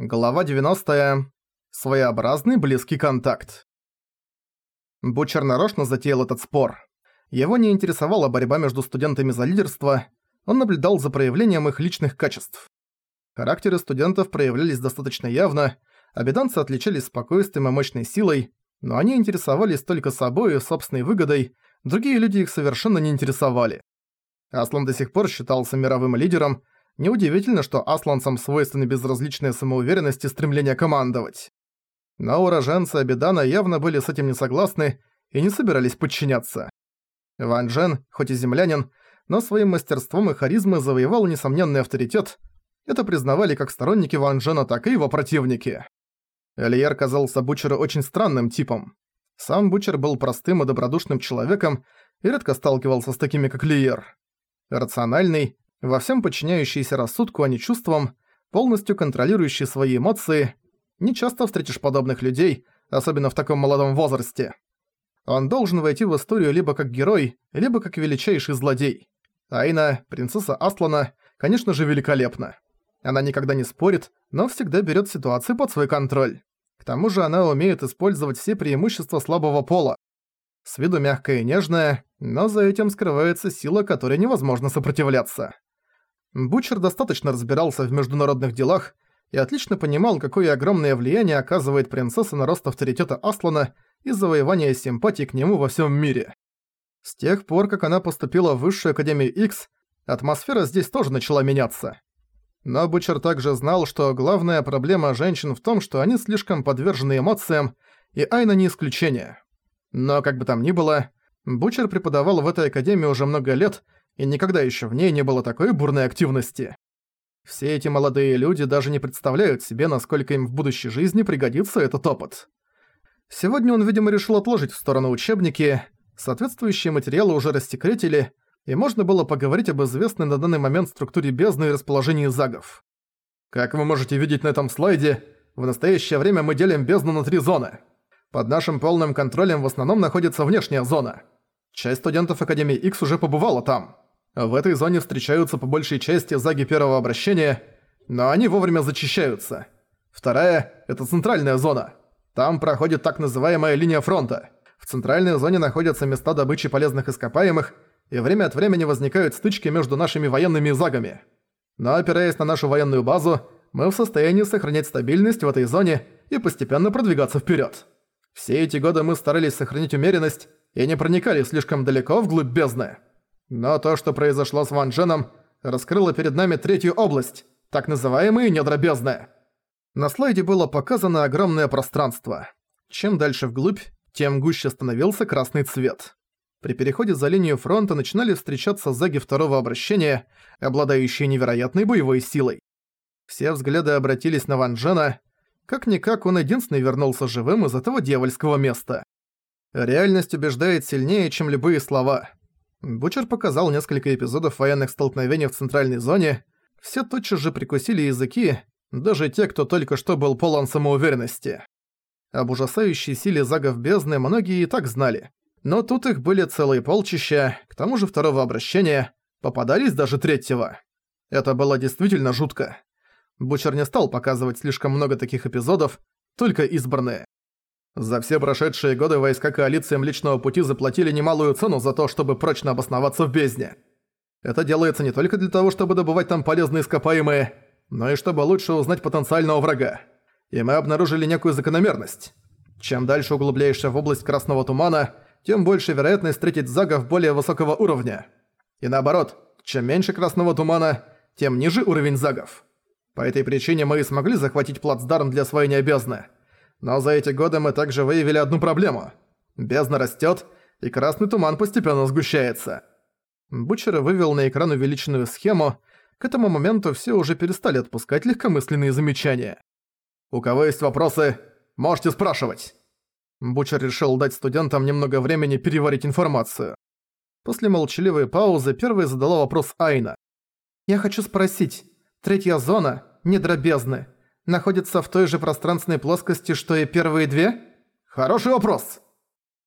Глава 90. Своеобразный близкий контакт. Бучер нарочно затеял этот спор. Его не интересовала борьба между студентами за лидерство, он наблюдал за проявлением их личных качеств. Характеры студентов проявлялись достаточно явно, обеданцы отличались спокойствием и мощной силой, но они интересовались только собой и собственной выгодой, другие люди их совершенно не интересовали. Аслан до сих пор считался мировым лидером, Неудивительно, что асланцам свойственны безразличная самоуверенность и стремление командовать. Но уроженцы Абидана явно были с этим не согласны и не собирались подчиняться. Ван Джен, хоть и землянин, но своим мастерством и харизмой завоевал несомненный авторитет. Это признавали как сторонники Ван Джена, так и его противники. Эльер казался Бучеру очень странным типом. Сам Бучер был простым и добродушным человеком и редко сталкивался с такими, как Лиер. Рациональный, во всем подчиняющийся рассудку, а не чувствам, полностью контролирующий свои эмоции. Не часто встретишь подобных людей, особенно в таком молодом возрасте. Он должен войти в историю либо как герой, либо как величайший злодей. Айна, принцесса Аслана, конечно же, великолепна. Она никогда не спорит, но всегда берет ситуацию под свой контроль. К тому же она умеет использовать все преимущества слабого пола. С виду мягкая и нежная, но за этим скрывается сила, которой невозможно сопротивляться. Бучер достаточно разбирался в международных делах и отлично понимал, какое огромное влияние оказывает принцесса на рост авторитета Аслана и завоевание симпатий к нему во всем мире. С тех пор, как она поступила в Высшую Академию X, атмосфера здесь тоже начала меняться. Но Бучер также знал, что главная проблема женщин в том, что они слишком подвержены эмоциям, и Айна не исключение. Но как бы там ни было, Бучер преподавал в этой академии уже много лет и никогда еще в ней не было такой бурной активности. Все эти молодые люди даже не представляют себе, насколько им в будущей жизни пригодится этот опыт. Сегодня он, видимо, решил отложить в сторону учебники, соответствующие материалы уже рассекретили, и можно было поговорить об известной на данный момент структуре бездны и расположении загов. Как вы можете видеть на этом слайде, в настоящее время мы делим бездну на три зоны. Под нашим полным контролем в основном находится внешняя зона. Часть студентов Академии X уже побывала там. В этой зоне встречаются по большей части заги первого обращения, но они вовремя зачищаются. Вторая – это центральная зона. Там проходит так называемая линия фронта. В центральной зоне находятся места добычи полезных ископаемых, и время от времени возникают стычки между нашими военными загами. Но опираясь на нашу военную базу, мы в состоянии сохранять стабильность в этой зоне и постепенно продвигаться вперед. Все эти годы мы старались сохранить умеренность и не проникали слишком далеко вглубь бездны. Но то, что произошло с Ван Дженом, раскрыло перед нами третью область, так называемые недра бездны. На слайде было показано огромное пространство. Чем дальше вглубь, тем гуще становился красный цвет. При переходе за линию фронта начинали встречаться заги второго обращения, обладающие невероятной боевой силой. Все взгляды обратились на Ван Джена. Как-никак он единственный вернулся живым из этого дьявольского места. Реальность убеждает сильнее, чем любые слова. Бучер показал несколько эпизодов военных столкновений в центральной зоне. Все тотчас же прикусили языки, даже те, кто только что был полон самоуверенности. Об ужасающей силе загов бездны многие и так знали. Но тут их были целые полчища, к тому же второго обращения, попадались даже третьего. Это было действительно жутко. Бучер не стал показывать слишком много таких эпизодов, только избранные. За все прошедшие годы войска коалиции Млечного Пути заплатили немалую цену за то, чтобы прочно обосноваться в бездне. Это делается не только для того, чтобы добывать там полезные ископаемые, но и чтобы лучше узнать потенциального врага. И мы обнаружили некую закономерность. Чем дальше углубляешься в область Красного Тумана, тем больше вероятность встретить загов более высокого уровня. И наоборот, чем меньше Красного Тумана, тем ниже уровень загов. По этой причине мы и смогли захватить плацдарм для освоения бездны. Но за эти годы мы также выявили одну проблему. Бездна растет, и красный туман постепенно сгущается. Бучер вывел на экран увеличенную схему. К этому моменту все уже перестали отпускать легкомысленные замечания. «У кого есть вопросы, можете спрашивать». Бучер решил дать студентам немного времени переварить информацию. После молчаливой паузы первой задала вопрос Айна. «Я хочу спросить, третья зона, недра бездны, находится в той же пространственной плоскости, что и первые две? Хороший вопрос.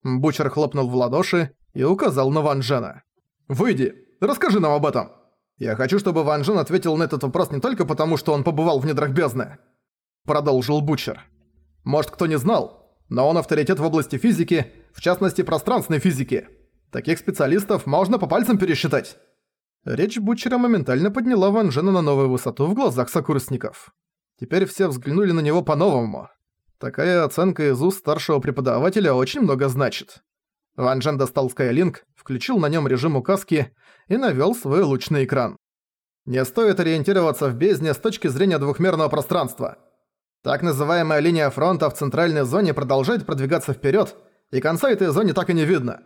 Бучер хлопнул в ладоши и указал на Ван Джена. «Выйди, расскажи нам об этом. Я хочу, чтобы Ван Джен ответил на этот вопрос не только потому, что он побывал в недрах бездны. продолжил Бучер. «Может, кто не знал, но он авторитет в области физики, в частности, пространственной физики. Таких специалистов можно по пальцам пересчитать». Речь Бучера моментально подняла Ван Джена на новую высоту в глазах сокурсников. Теперь все взглянули на него по-новому. Такая оценка из уст старшего преподавателя очень много значит. Ван Джен достал Skylink, включил на нем режим указки и навёл свой лучный экран. Не стоит ориентироваться в бездне с точки зрения двухмерного пространства. Так называемая линия фронта в центральной зоне продолжает продвигаться вперед, и конца этой зоне так и не видно.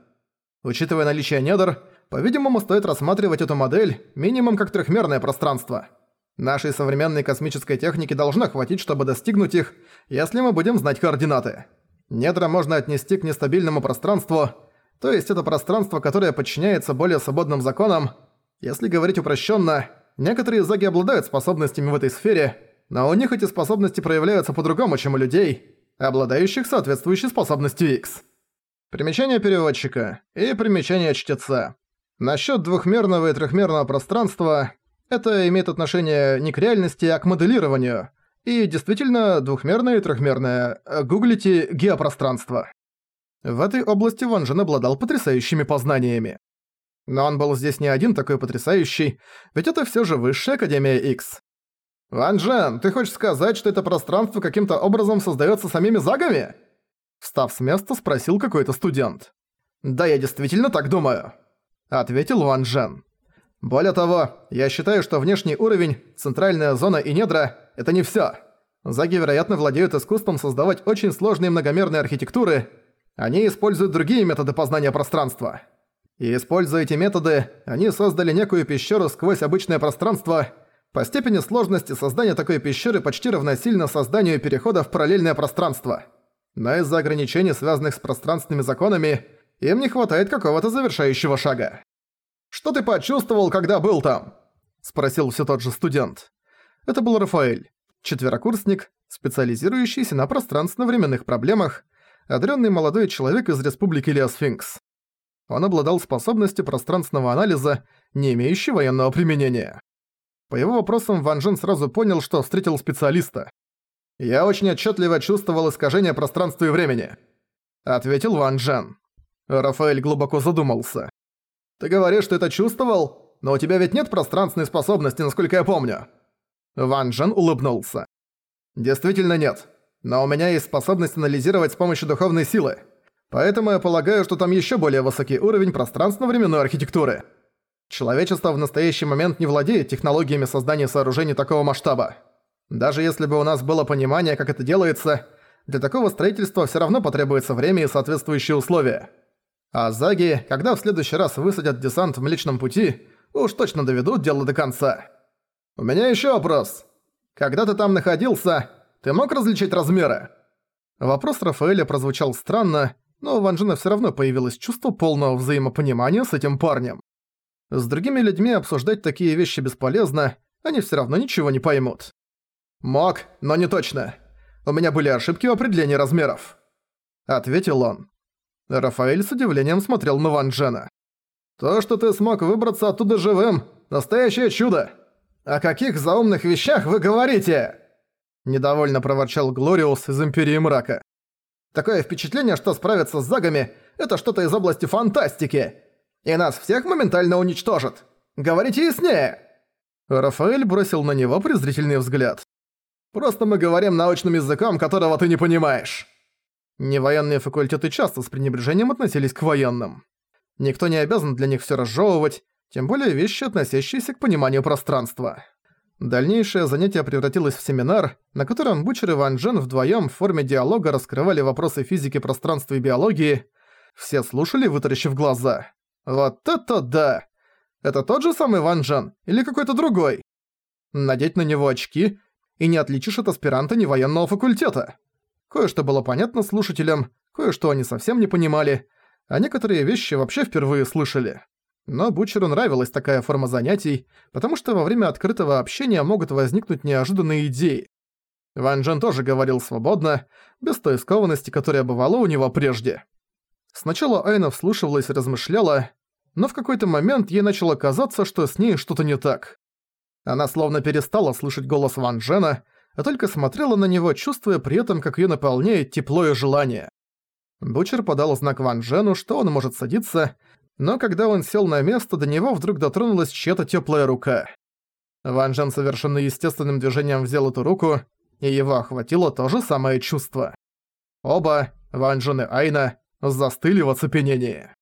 Учитывая наличие недр, по-видимому, стоит рассматривать эту модель минимум как трехмерное пространство. Нашей современной космической техники должно хватить, чтобы достигнуть их, если мы будем знать координаты. Недра можно отнести к нестабильному пространству, то есть это пространство, которое подчиняется более свободным законам. Если говорить упрощенно, некоторые заги обладают способностями в этой сфере, но у них эти способности проявляются по-другому, чем у людей, обладающих соответствующей способностью X. Примечание переводчика и примечание чтеца. Насчёт двухмерного и трехмерного пространства это имеет отношение не к реальности, а к моделированию. И действительно, двухмерное и трехмерное. Гуглите геопространство. В этой области Ван Жен обладал потрясающими познаниями. Но он был здесь не один такой потрясающий, ведь это всё же Высшая Академия X. «Ван Джен, ты хочешь сказать, что это пространство каким-то образом создаётся самими загами?» Встав с места, спросил какой-то студент. «Да, я действительно так думаю», — ответил Ван Джен. «Более того, я считаю, что внешний уровень, центральная зона и недра — это не всё. Заги, вероятно, владеют искусством создавать очень сложные многомерные архитектуры, они используют другие методы познания пространства. И используя эти методы, они создали некую пещеру сквозь обычное пространство. По степени сложности создание такой пещеры почти равносильно созданию перехода в параллельное пространство. Но из-за ограничений, связанных с пространственными законами, им не хватает какого-то завершающего шага. «Что ты почувствовал, когда был там?» – спросил все тот же студент. Это был Рафаэль, четверокурсник, специализирующийся на пространственно-временных проблемах, одаренный молодой человек из Республики Леосфинкс. Он обладал способностью пространственного анализа, не имеющей военного применения. По его вопросам Ван Джен сразу понял, что встретил специалиста. «Я очень отчетливо чувствовал искажение пространства и времени», — ответил Ван Джен. Рафаэль глубоко задумался. «Ты говоришь, что это чувствовал? Но у тебя ведь нет пространственной способности, насколько я помню». Ван Джен улыбнулся. «Действительно нет. Но у меня есть способность анализировать с помощью духовной силы. Поэтому я полагаю, что там еще более высокий уровень пространственно-временной архитектуры. Человечество в настоящий момент не владеет технологиями создания сооружений такого масштаба. Даже если бы у нас было понимание, как это делается, для такого строительства все равно потребуется время и соответствующие условия. А заги, когда в следующий раз высадят десант в Млечном Пути, уж точно доведут дело до конца. У меня еще вопрос. Когда ты там находился, ты мог различить размеры?» Вопрос Рафаэля прозвучал странно, но у Ван всё равно появилось чувство полного взаимопонимания с этим парнем. С другими людьми обсуждать такие вещи бесполезно, они всё равно ничего не поймут. «Мог, но не точно. У меня были ошибки в определении размеров», — ответил он. Рафаэль с удивлением смотрел на Ван Джена. «То, что ты смог выбраться оттуда живым, настоящее чудо! О каких заумных вещах вы говорите?» Недовольно проворчал Глориус из Империи Мрака. Такое впечатление, что справиться с загами – это что-то из области фантастики. И нас всех моментально уничтожат. Говорите яснее!» Рафаэль бросил на него презрительный взгляд. «Просто мы говорим научным языком, которого ты не понимаешь». Невоенные факультеты часто с пренебрежением относились к военным. Никто не обязан для них все разжевывать, тем более вещи, относящиеся к пониманию пространства. Дальнейшее занятие превратилось в семинар, на котором Бучер и Ван Джен вдвоем в форме диалога раскрывали вопросы физики пространства и биологии. Все слушали, вытаращив глаза. «Вот это да! Это тот же самый Ван Джен или какой-то другой?» Надеть на него очки, и не отличишь от аспиранта невоенного факультета. Кое-что было понятно слушателям, кое-что они совсем не понимали, а некоторые вещи вообще впервые слышали. Но Бучеру нравилась такая форма занятий, потому что во время открытого общения могут возникнуть неожиданные идеи. Ван Джен тоже говорил свободно, без той скованности, которая бывала у него прежде. Сначала Айна вслушивалась и размышляла, но в какой-то момент ей начало казаться, что с ней что-то не так. Она словно перестала слышать голос Ван Джена, а только смотрела на него, чувствуя при этом, как её наполняет тепло и желание. Бучер подал знак Ван Джену, что он может садиться, но когда он сел на место, до него вдруг дотронулась чья-то тёплая рука. Ван Джен совершенно естественным движением взял эту руку, и его охватило то же самое чувство. Оба, Ван Джен и Айна, застыли в оцепенении.